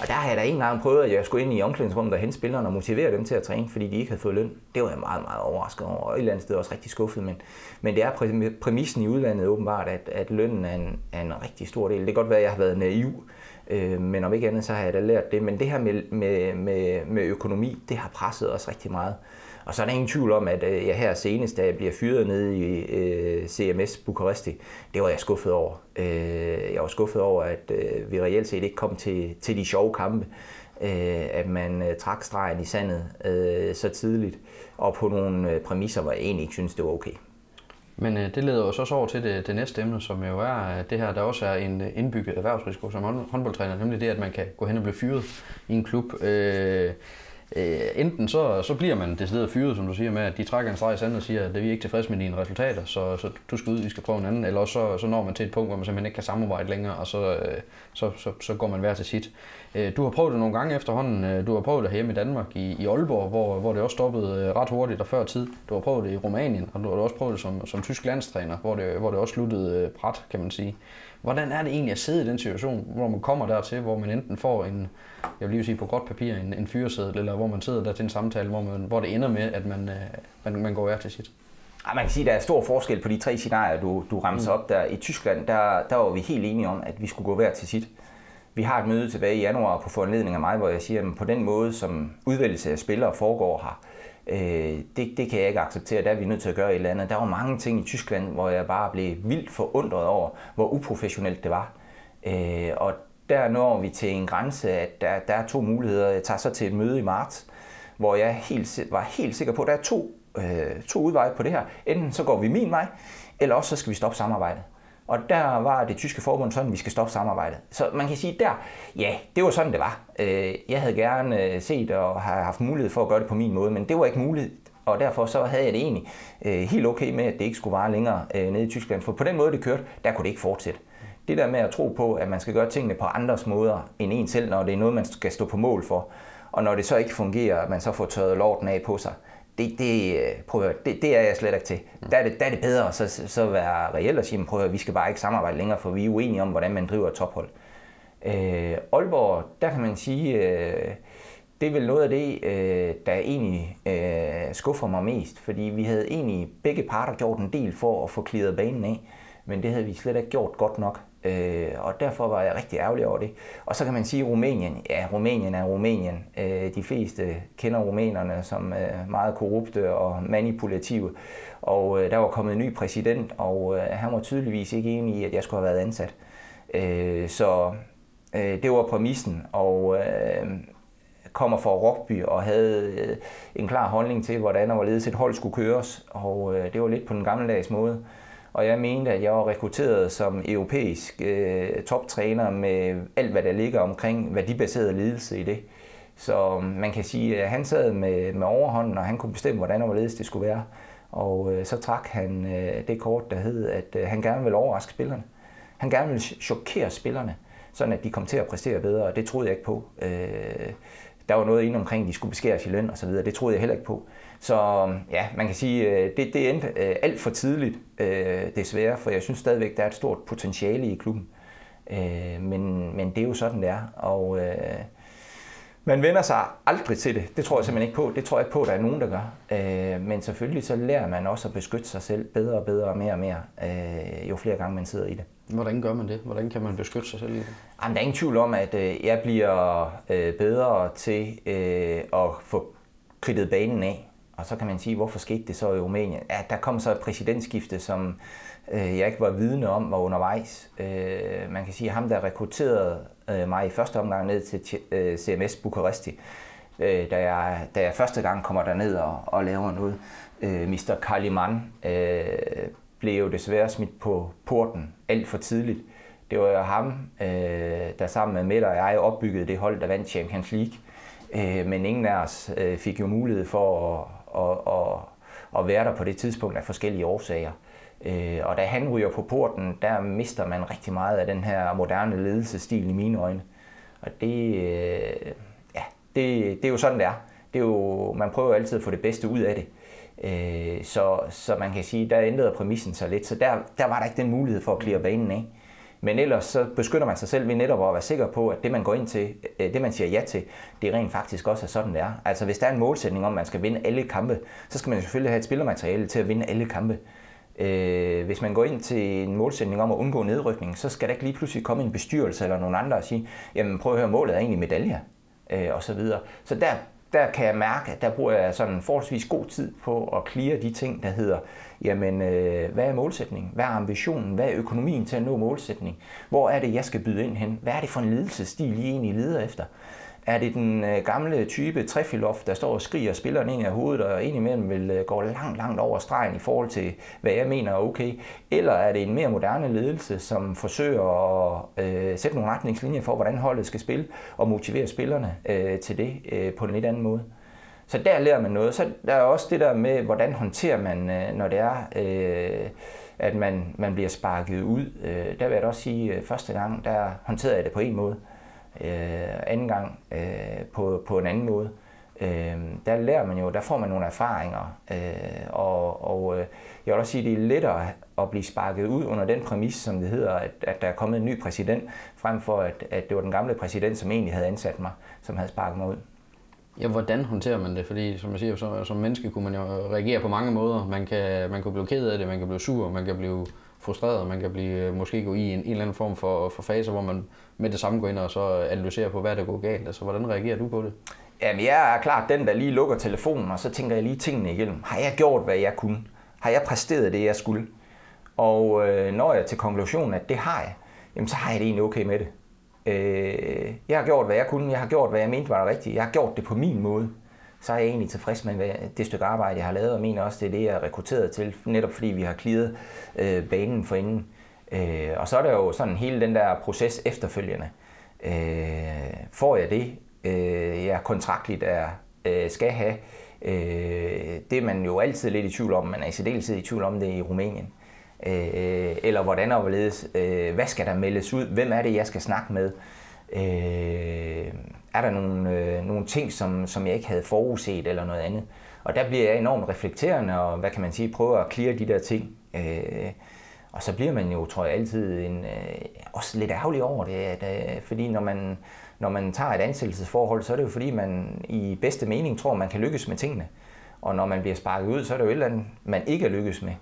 Og der har jeg da en gang prøvet, at jeg skulle ind i omklædningsrummet og hente spillerne og motivere dem til at træne, fordi de ikke havde fået løn. Det var jeg meget, meget overrasket over, og et eller andet sted også rigtig skuffet. Men, men det er præmissen i udlandet åbenbart, at, at lønnen er en, er en rigtig stor del. Det kan godt være, at jeg har været naiv, øh, men om ikke andet, så har jeg da lært det. Men det her med, med, med, med økonomi, det har presset os rigtig meget. Og så er der ingen tvivl om, at øh, jeg her senest, da jeg bliver fyret nede i øh, CMS Bukaresti, det var jeg skuffet over. Øh, jeg var skuffet over, at øh, vi reelt set ikke kom til, til de sjove kampe. Øh, at man øh, trak stregen i sandet øh, så tidligt, og på nogle øh, præmisser, hvor jeg egentlig ikke synes, det var okay. Men øh, det leder os også over til det, det næste emne, som jo er øh, det her, der også er en øh, indbygget erhvervsrisiko som håndboldtræner, nemlig det, at man kan gå hen og blive fyret i en klub. Øh, øh, enten så, så bliver man decideret fyret, som du siger, med at de trækker en streg i sandet og siger, at vi er ikke tilfredse med dine resultater, så, så du skal ud, vi skal prøve en anden, eller også så, så når man til et punkt, hvor man simpelthen ikke kan samarbejde længere, og så, øh, så, så, så går man hver til sit. Øh, du har prøvet det nogle gange efterhånden, øh, du har prøvet det hjemme i Danmark, i, i Aalborg, hvor, hvor det også stoppede øh, ret hurtigt og før tid. Du har prøvet det i Rumænien, og du har også prøvet det som, som tysk landstræner, hvor det, hvor det også sluttede øh, bræt, kan man sige. Hvordan er det egentlig at sidde i den situation, hvor man kommer dertil, hvor man enten får en, jeg vil lige sige på godt papir, en, en fyreseddel, eller hvor man sidder der til en samtale, hvor, man, hvor det ender med, at man, øh, man, man går hver til sit? Man kan sige, at der er stor forskel på de tre scenarier, du, du ramser mm. op der. I Tyskland, der, der var vi helt enige om, at vi skulle gå hver til sit. Vi har et møde tilbage i januar på foranledning af mig, hvor jeg siger, at på den måde, som udvælgelse af spillere foregår her, øh, det, det kan jeg ikke acceptere, der er vi nødt til at gøre et eller andet. Der var mange ting i Tyskland, hvor jeg bare blev vildt forundret over, hvor uprofessionelt det var. Øh, og der når vi til en grænse, at der, der er to muligheder. Jeg tager så til et møde i marts, hvor jeg helt, var helt sikker på, at der er to, øh, to udveje på det her. Enten så går vi min vej, eller også så skal vi stoppe samarbejdet. Og der var det tyske forbund sådan, at vi skal stoppe samarbejdet. Så man kan sige, der, ja, det var sådan, det var. Øh, jeg havde gerne øh, set og have haft mulighed for at gøre det på min måde, men det var ikke muligt. Og derfor så havde jeg det egentlig øh, helt okay med, at det ikke skulle vare længere nede i Tyskland. For på den måde, det kørte, der kunne det ikke fortsætte. Det der med at tro på, at man skal gøre tingene på andres måder end en selv, når det er noget, man skal stå på mål for, og når det så ikke fungerer, at man så får tørret lorten af på sig, det, det, prøv at det, det er jeg slet ikke til. Der er det, der er det bedre at så, så være reelt og sige, prøv at vi skal bare ikke samarbejde længere, for vi er uenige om, hvordan man driver et tophold. Øh, Aalborg, der kan man sige, øh, det er vel noget af det, øh, der egentlig øh, skuffer mig mest, fordi vi havde egentlig begge parter gjort en del for at få klidret banen af, men det havde vi slet ikke gjort godt nok. Øh, og derfor var jeg rigtig ærgerlig over det. Og så kan man sige Rumænien. Ja, Rumænien er Rumænien. Øh, de fleste kender rumænerne som øh, meget korrupte og manipulative. Og øh, der var kommet en ny præsident, og øh, han var tydeligvis ikke enig i, at jeg skulle have været ansat. Øh, så øh, det var præmissen, og øh, kommer fra rugby og havde øh, en klar holdning til, hvordan og hvorledes et hold skulle køres. Og øh, det var lidt på den gammeldags måde og jeg mente, at jeg var rekrutteret som europæisk øh, toptræner med alt, hvad der ligger omkring værdibaseret ledelse i det. Så øhm, man kan sige, at han sad med, med overhånden, og han kunne bestemme, hvordan og hvorledes det skulle være. Og øh, så trak han øh, det kort, der hed, at øh, han gerne ville overraske spillerne. Han gerne ville chokere spillerne, sådan at de kom til at præstere bedre, og det troede jeg ikke på. Øh, der var noget inde omkring, at de skulle beskæres i løn og så videre. Det troede jeg heller ikke på. Så ja, man kan sige, øh, det, det endte øh, alt for tidligt, øh, desværre, for jeg synes stadigvæk, der er et stort potentiale i klubben. Men, men det er jo sådan, det er. Og man vender sig aldrig til det. Det tror jeg simpelthen ikke på. Det tror jeg ikke på, at der er nogen, der gør. Men selvfølgelig så lærer man også at beskytte sig selv bedre og bedre og mere og mere, jo flere gange man sidder i det. Hvordan gør man det? Hvordan kan man beskytte sig selv i det? Jamen, der er ingen tvivl om, at øh, jeg bliver øh, bedre til øh, at få kridtet banen af. Og så kan man sige, hvorfor skete det så i Rumænien? Ja, der kom så et præsidentskifte, som øh, jeg ikke var vidne om, var undervejs. Øh, man kan sige, at ham, der rekrutterede øh, mig i første omgang ned til øh, CMS Bukaresti, øh, da, jeg, da jeg første gang kommer derned og, og laver noget. Øh, Mr. Kaliman øh, blev jo desværre smidt på porten alt for tidligt. Det var jo ham, øh, der sammen med Mette og jeg opbyggede det hold, der vandt Champions League. Øh, men ingen af os øh, fik jo mulighed for at at, at, at være der på det tidspunkt af forskellige årsager. Øh, og da han ryger på porten, der mister man rigtig meget af den her moderne ledelsesstil i mine øjne. Og det, øh, ja, det, det er jo sådan, det er. Det er jo, man prøver altid at få det bedste ud af det. Øh, så, så man kan sige, der ændrede præmissen sig lidt. Så der, der var der ikke den mulighed for at klire banen af. Men ellers så beskytter man sig selv ved netop at være sikker på, at det man går ind til, øh, det man siger ja til, det rent faktisk også er sådan, det er. Altså hvis der er en målsætning om, at man skal vinde alle kampe, så skal man selvfølgelig have et spillermateriale til at vinde alle kampe. Øh, hvis man går ind til en målsætning om at undgå nedrykning, så skal der ikke lige pludselig komme en bestyrelse eller nogen andre og sige, jamen prøv at høre, målet er egentlig medalje, øh, og så videre. Så der, der kan jeg mærke, at der bruger jeg sådan forholdsvis god tid på at klire de ting, der hedder, jamen, øh, hvad er målsætningen? Hvad er ambitionen? Hvad er økonomien til at nå målsætningen? Hvor er det, jeg skal byde ind hen? Hvad er det for en ledelsesstil, I egentlig leder efter? Er det den øh, gamle type Trefilov, der står og skriger spilleren ind i hovedet, og indimellem vil øh, gå langt, langt over stregen i forhold til, hvad jeg mener er okay? Eller er det en mere moderne ledelse, som forsøger at øh, sætte nogle retningslinjer for, hvordan holdet skal spille, og motivere spillerne øh, til det øh, på en lidt anden måde? Så der lærer man noget. Så der er også det der med, hvordan håndterer man, øh, når det er, øh, at man, man bliver sparket ud. Øh, der vil jeg da også sige, at første gang, der håndterede jeg det på en måde. Øh, anden gang øh, på, på en anden måde. Øh, der lærer man jo, der får man nogle erfaringer. og og jeg vil også sige, at det er lettere at blive sparket ud under den præmis, som det hedder, at, at der er kommet en ny præsident, frem for at, at det var den gamle præsident, som egentlig havde ansat mig, som havde sparket mig ud. Ja, hvordan håndterer man det? Fordi som jeg siger, så, som menneske kunne man jo reagere på mange måder. Man kan, man kan blive ked af det, man kan blive sur, man kan blive frustreret, man kan blive, øh, måske gå i en, en eller anden form for, for fase, hvor man med det samme går ind og så analyserer på, hvad der går galt. Altså, hvordan reagerer du på det? Jamen, jeg er klart den, der lige lukker telefonen, og så tænker jeg lige tingene igennem. Har jeg gjort, hvad jeg kunne? Har jeg præsteret det, jeg skulle? Og øh, når jeg til konklusionen, at det har jeg, jamen så har jeg det egentlig okay med det. Øh, jeg har gjort, hvad jeg kunne. Jeg har gjort, hvad jeg mente var det rigtige. Jeg har gjort det på min måde. Så er jeg egentlig tilfreds med det stykke arbejde, jeg har lavet, og mener også, det er det, jeg er rekrutteret til, netop fordi vi har klidet øh, banen for inden. Øh, og så er der jo sådan hele den der proces efterfølgende. Øh, får jeg det, øh, jeg kontraktligt er, øh, skal have, øh, det er man jo altid lidt i tvivl om, man er i særdeleshed i tvivl om det i Rumænien. Øh, eller hvordan og hvorledes, øh, hvad skal der meldes ud, hvem er det, jeg skal snakke med, øh, er der nogle, øh, nogle ting, som, som jeg ikke havde forudset eller noget andet. Og der bliver jeg enormt reflekterende og, hvad kan man sige, prøver at clear de der ting. Øh, og så bliver man jo, tror jeg, altid en, øh, også lidt ærgerlig over det, at, øh, fordi når man, når man tager et ansættelsesforhold, så er det jo fordi, man i bedste mening tror, man kan lykkes med tingene. Og når man bliver sparket ud, så er det jo et eller andet, man ikke er lykkes med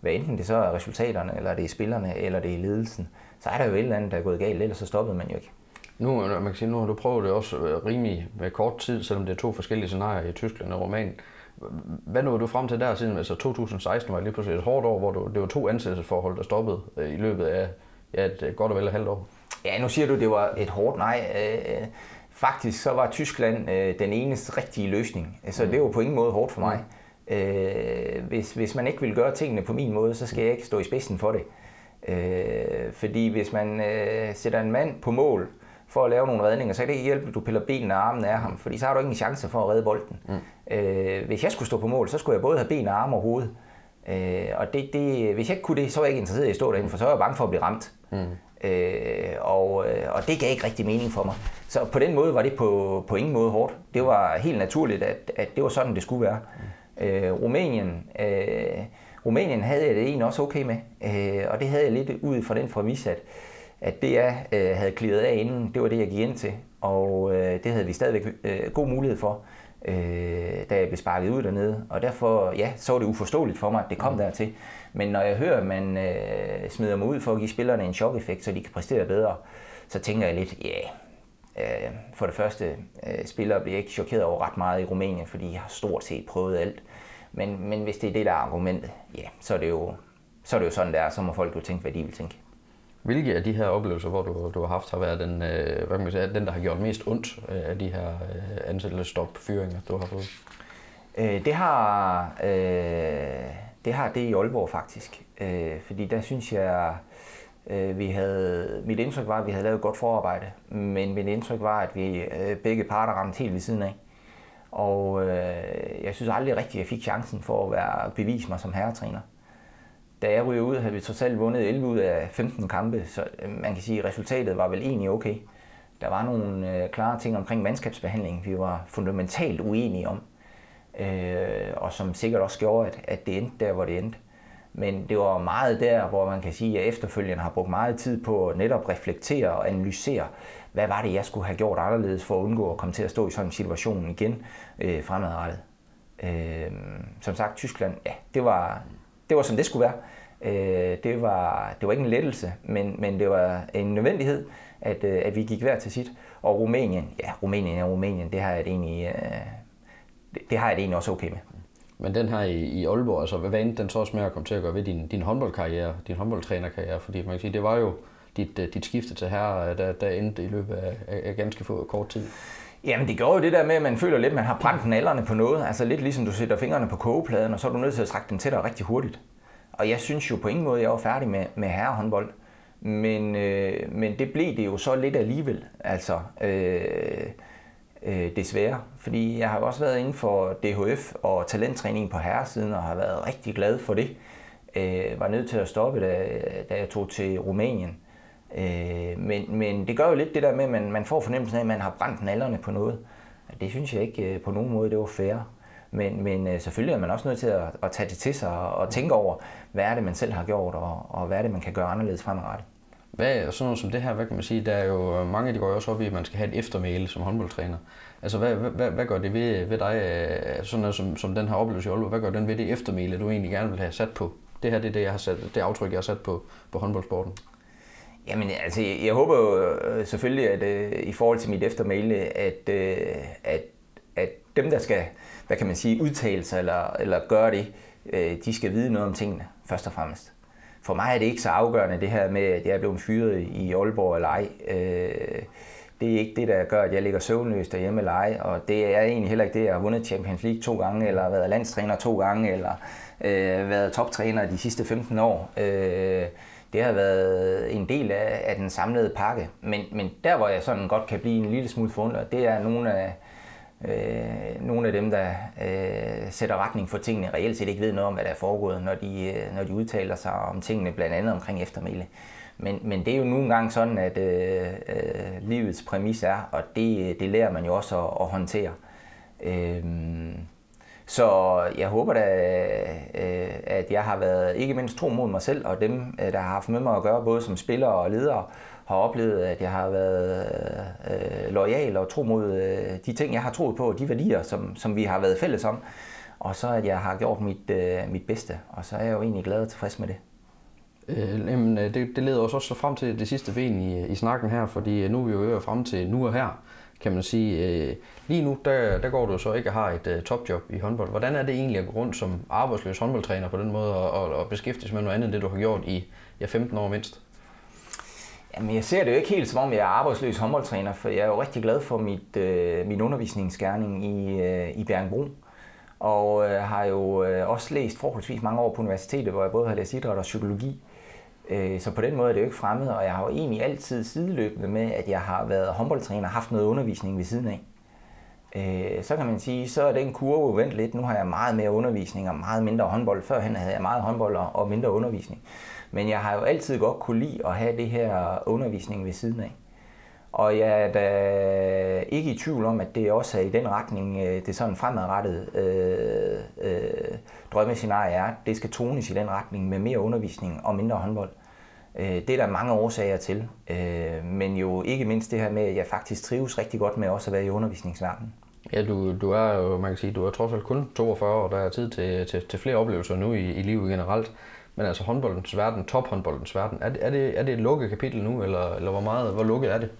hvad enten det så er resultaterne, eller det er spillerne, eller det er ledelsen, så er der jo et eller andet, der er gået galt, ellers så stoppede man jo ikke. Nu, man kan sige, nu har du prøvet det også øh, rimelig med kort tid, selvom det er to forskellige scenarier i Tyskland og Roman. Hvad nåede du frem til der siden? Altså 2016 var lige pludselig et hårdt år, hvor du, det var to ansættelsesforhold, der stoppede øh, i løbet af ja, et godt og vel et halvt år. Ja, nu siger du, det var et hårdt nej. Øh, faktisk så var Tyskland den eneste rigtige løsning. Så mm. det var på ingen måde hårdt for mig. Mm. Øh, hvis, hvis man ikke vil gøre tingene på min måde, så skal jeg ikke stå i spidsen for det. Øh, fordi hvis man øh, sætter en mand på mål for at lave nogle redninger, så kan det ikke hjælpe, at du piller benene og armene af ham, fordi så har du ikke en chance for at redde bolden. Mm. Øh, hvis jeg skulle stå på mål, så skulle jeg både have ben og arme og hoved. Øh, og det, det, hvis jeg ikke kunne det, så var jeg ikke interesseret i at stå derinde, for så var jeg bange for at blive ramt. Mm. Øh, og, øh, og det gav ikke rigtig mening for mig. Så på den måde var det på, på ingen måde hårdt. Det var helt naturligt, at, at det var sådan, det skulle være. Mm. Øh, Rumænien, øh, Rumænien havde jeg det egentlig også okay med, øh, og det havde jeg lidt ud fra den forvis, at, at det jeg øh, havde kliret af inden, det var det, jeg gik ind til, og øh, det havde vi stadigvæk øh, god mulighed for, øh, da jeg blev sparket ud dernede, og derfor, ja, så var det uforståeligt for mig, at det kom mm. dertil. Men når jeg hører, at man øh, smider mig ud for at give spillerne en chok-effekt, så de kan præstere bedre, så tænker jeg lidt, ja, yeah, Øh, for det første, øh, spillere bliver ikke chokeret over ret meget i Rumænien, fordi jeg har stort set prøvet alt. Men, men hvis det er det, der er argumentet, ja, så er det jo, så er det jo sådan, der, så må folk jo tænke, hvad de vil tænke. Hvilke af de her oplevelser, hvor du, du har haft, har været den, øh, hvad kan man sige, den, der har gjort mest ondt øh, af de her øh, ansættelsesstop, fyringer, du har fået? Øh, det, har, øh, det har det i Aalborg faktisk. Øh, fordi der synes jeg, Øh, vi havde, mit indtryk var, at vi havde lavet et godt forarbejde, men mit indtryk var, at vi øh, begge parter ramte helt ved siden af. Og øh, jeg synes aldrig rigtigt, at jeg fik chancen for at være, bevise mig som herretræner. Da jeg ryger ud, havde vi totalt vundet 11 ud af 15 kampe, så øh, man kan sige, at resultatet var vel egentlig okay. Der var nogle øh, klare ting omkring mandskabsbehandling, vi var fundamentalt uenige om, øh, og som sikkert også gjorde, at, at det endte der, hvor det endte. Men det var meget der, hvor man kan sige, at efterfølgende har brugt meget tid på at netop reflektere og analysere, hvad var det, jeg skulle have gjort anderledes for at undgå at komme til at stå i sådan en situation igen øh, fremadrettet. Øh, som sagt, Tyskland, ja, det var, det var som det skulle være. Øh, det, var, det var ikke en lettelse, men, men det var en nødvendighed, at, øh, at vi gik hver til sit. Og Rumænien, ja, Rumænien er Rumænien, det har jeg det egentlig, øh, det, det har jeg det egentlig også okay med. Men den her i, i Aalborg, altså hvad endte den så også med at komme til at gøre ved din, din håndboldkarriere, din håndboldtrænerkarriere? Fordi man kan sige, det var jo dit, øh, dit skifte til her, øh, der, der endte i løbet af, af ganske få kort tid. Jamen det gjorde jo det der med, at man føler lidt, at man har brændt nallerne på noget. Altså lidt ligesom du sætter fingrene på kogepladen, og så er du nødt til at trække den til dig rigtig hurtigt. Og jeg synes jo på ingen måde, at jeg var færdig med, med herrehåndbold. Men, øh, men det blev det jo så lidt alligevel, altså øh, øh, desværre. Fordi jeg har også været inden for DHF og talenttræning på herresiden, og har været rigtig glad for det. Øh, var nødt til at stoppe, da, da jeg tog til Rumænien. Øh, men, men det gør jo lidt det der med, at man, man får fornemmelsen af, at man har brændt nallerne på noget. Det synes jeg ikke øh, på nogen måde, det var fair. Men, men øh, selvfølgelig er man også nødt til at, at tage det til sig og, og tænke over, hvad er det, man selv har gjort, og, og hvad er det, man kan gøre anderledes fremadrettet. Hvad, sådan noget som det her, hvad kan man sige, der er jo øh, mange, der går jo også op i, at man skal have et eftermæle som håndboldtræner. Altså, hvad, hvad, hvad gør det ved, ved dig, sådan noget som, som den her oplevelse i Aalborg, hvad gør den ved det eftermæle, du egentlig gerne vil have sat på? Det her det er det, jeg har sat, det aftryk, jeg har sat på, på håndboldsporten. Jamen, altså, jeg, jeg håber jo øh, selvfølgelig, at øh, i forhold til mit eftermæle, at, øh, at, at dem, der skal, hvad kan man sige, udtale sig eller, eller gøre det, øh, de skal vide noget om tingene, først og fremmest. For mig er det ikke så afgørende, det her med, at jeg er blevet fyret i Aalborg eller ej. Øh, det er ikke det, der gør, at jeg ligger søvnløs derhjemme eller ej, og det er egentlig heller ikke det, at jeg har vundet Champions League to gange, eller været landstræner to gange, eller øh, været toptræner de sidste 15 år. Øh, det har været en del af, af den samlede pakke. Men, men der, hvor jeg sådan godt kan blive en lille smule forundret, det er nogle af, øh, nogle af dem, der øh, sætter retning for tingene, reelt set ikke ved noget om, hvad der er foregået, når de, øh, når de udtaler sig om tingene, blandt andet omkring eftermæle. Men, men det er jo nogle gange sådan, at øh, øh, livets præmis er, og det, øh, det lærer man jo også at, at håndtere. Øh, så jeg håber da, øh, at jeg har været ikke mindst tro mod mig selv, og dem, øh, der har haft med mig at gøre, både som spiller og leder, har oplevet, at jeg har været øh, lojal og tro mod øh, de ting, jeg har troet på, og de værdier, som, som vi har været fælles om. Og så at jeg har gjort mit, øh, mit bedste, og så er jeg jo egentlig glad og tilfreds med det. Øh, jamen, øh, det, det leder os også frem til det sidste ben i, i snakken her, fordi nu er vi jo frem til nu og her kan man sige. Øh, lige nu, der, der går du så ikke og har et uh, topjob i håndbold. Hvordan er det egentlig at gå rundt som arbejdsløs håndboldtræner på den måde og, og, og beskæftige sig med noget andet end det, du har gjort i ja, 15 år mindst? Jamen, jeg ser det jo ikke helt som om, jeg er arbejdsløs håndboldtræner, for jeg er jo rigtig glad for mit, øh, min undervisningsgærning i, øh, i Bjergenbro. Og øh, har jo øh, også læst forholdsvis mange år på universitetet, hvor jeg både har læst idræt og psykologi. Øh, så på den måde er det jo ikke fremmed, og jeg har jo egentlig altid sideløbende med, at jeg har været håndboldtræner og haft noget undervisning ved siden af. Øh, så kan man sige, så er den kurve vendt lidt. Nu har jeg meget mere undervisning og meget mindre håndbold. Førhen havde jeg meget håndbold og mindre undervisning. Men jeg har jo altid godt kunne lide at have det her undervisning ved siden af. Og jeg er da ikke i tvivl om, at det også er i den retning, øh, det sådan fremadrettet øh, øh, drømmescenarie er. Det skal tones i den retning med mere undervisning og mindre håndbold. Øh, det er der mange årsager til, øh, men jo ikke mindst det her med, at jeg faktisk trives rigtig godt med også at være i undervisningsverdenen. Ja, du, du er jo, man kan sige, du er trods alt kun 42 år, der er tid til, til, til flere oplevelser nu i, i livet generelt. Men altså håndboldens verden, tophåndboldens verden, er det, er det, er det et lukket kapitel nu, eller, eller hvor meget, hvor lukket er det?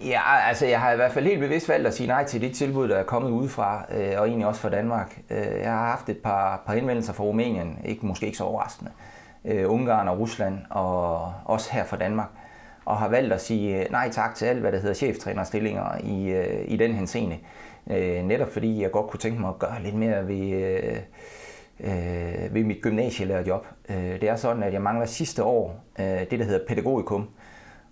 Ja, altså jeg har i hvert fald helt bevidst valgt at sige nej til de tilbud, der er kommet udefra, øh, og egentlig også fra Danmark. Øh, jeg har haft et par, par henvendelser fra Rumænien, ikke, måske ikke så overraskende, øh, Ungarn og Rusland, og også her fra Danmark, og har valgt at sige øh, nej tak til alt, hvad der hedder cheftrænerstillinger i, øh, i den henseende. Øh, netop fordi jeg godt kunne tænke mig at gøre lidt mere ved, øh, øh, ved mit gymnasielærerjob. Øh, det er sådan, at jeg mangler sidste år øh, det, der hedder pædagogikum,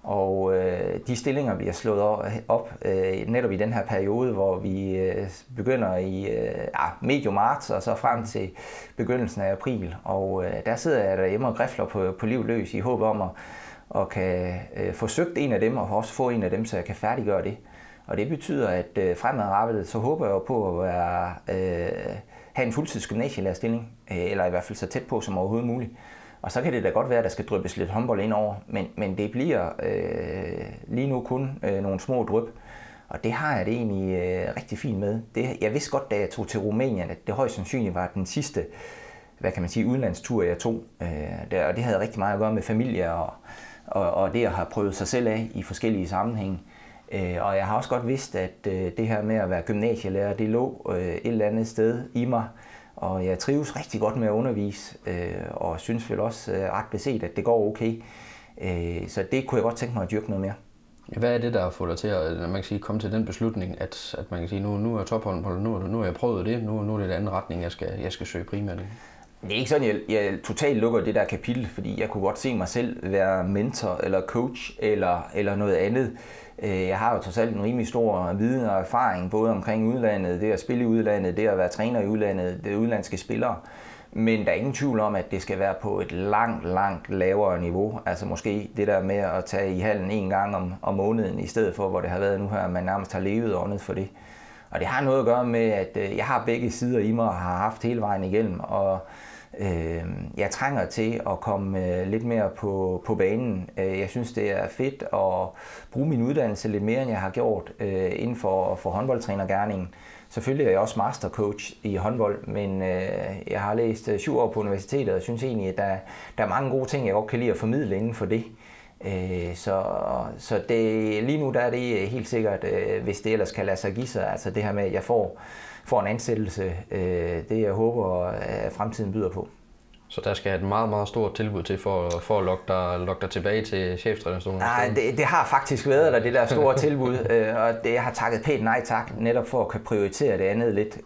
og øh, de stillinger vi har slået op øh, netop i den her periode, hvor vi øh, begynder i øh, ja, medio marts og så frem til begyndelsen af april. Og øh, der sidder jeg derhjemme og grifler på, på liv løs i håb om at og kan øh, få søgt en af dem og også få en af dem, så jeg kan færdiggøre det. Og det betyder, at øh, fremadrettet, så håber jeg på at være, øh, have en fuldtids gymnasielærerstilling, øh, eller i hvert fald så tæt på som overhovedet muligt. Og så kan det da godt være, at der skal dryppes lidt håndbold ind over, men, men det bliver øh, lige nu kun øh, nogle små dryp. Og det har jeg det egentlig øh, rigtig fint med. Det, jeg vidste godt, da jeg tog til Rumænien, at det højst sandsynligt var den sidste hvad kan man sige, udenlandstur, jeg tog. Øh, der, og det havde rigtig meget at gøre med familie og, og, og det at have prøvet sig selv af i forskellige sammenhænge. Øh, og jeg har også godt vidst, at øh, det her med at være gymnasielærer, det lå øh, et eller andet sted i mig, og jeg trives rigtig godt med at undervise, øh, og synes vel også øh, ret beset, at det går okay. Øh, så det kunne jeg godt tænke mig at dyrke noget mere. Hvad er det, der får dig til at øh, man kan sige, komme til den beslutning, at, at man kan sige, nu, nu er tophåndbold, nu, nu har jeg prøvet det, nu, nu er det den anden retning, jeg skal, jeg skal søge primært i? Det er ikke sådan, jeg, jeg totalt lukker det der kapitel, fordi jeg kunne godt se mig selv være mentor eller coach eller, eller noget andet. Øh, jeg har jo trods alt en rimelig stor viden og erfaring, både omkring udlandet, det at spille i udlandet, det at være træner i udlandet, det udlandske spillere. Men der er ingen tvivl om, at det skal være på et langt, langt lavere niveau. Altså måske det der med at tage i hallen en gang om, om måneden, i stedet for, hvor det har været nu her, man nærmest har levet åndet for det. Og det har noget at gøre med, at øh, jeg har begge sider i mig og har haft hele vejen igennem. Og øh, jeg trænger til at komme øh, lidt mere på, på banen. Øh, jeg synes, det er fedt at bruge min uddannelse lidt mere, end jeg har gjort øh, inden for, for håndboldtrænergærningen. Selvfølgelig er jeg også mastercoach i håndbold, men øh, jeg har læst øh, syv år på universitetet og synes egentlig, at der, der er mange gode ting, jeg godt kan lide at formidle inden for det. Øh, så så det, lige nu der er det helt sikkert, øh, hvis det ellers kan lade sig give sig, altså det her med, at jeg får, får en ansættelse, øh, det jeg håber, at fremtiden byder på. Så der skal et meget, meget stort tilbud til for, for at lokke dig, lokke dig tilbage til cheftrænerstolen? Nej, det, det har faktisk været der, det der store tilbud, *laughs* og det, jeg har takket pænt nej tak, netop for at kunne prioritere det andet lidt,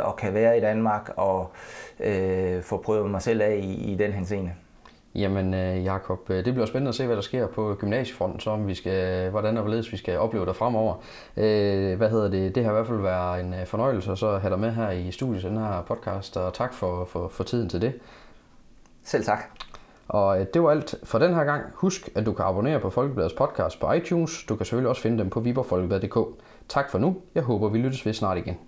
og kan være i Danmark og øh, få prøvet mig selv af i, i den henseende. Jamen øh, Jakob, øh, det bliver spændende at se, hvad der sker på gymnasiefronten, så om vi skal, hvordan og hvorledes vi skal opleve dig fremover. Øh, hvad hedder det? Det har i hvert fald været en fornøjelse at så have dig med her i studiet den her podcast, og tak for, for, for tiden til det. Selv tak. Og det var alt for den her gang. Husk, at du kan abonnere på Folkebladets podcast på iTunes. Du kan selvfølgelig også finde dem på viborgfolkebladet.dk. Tak for nu. Jeg håber, vi lyttes ved snart igen.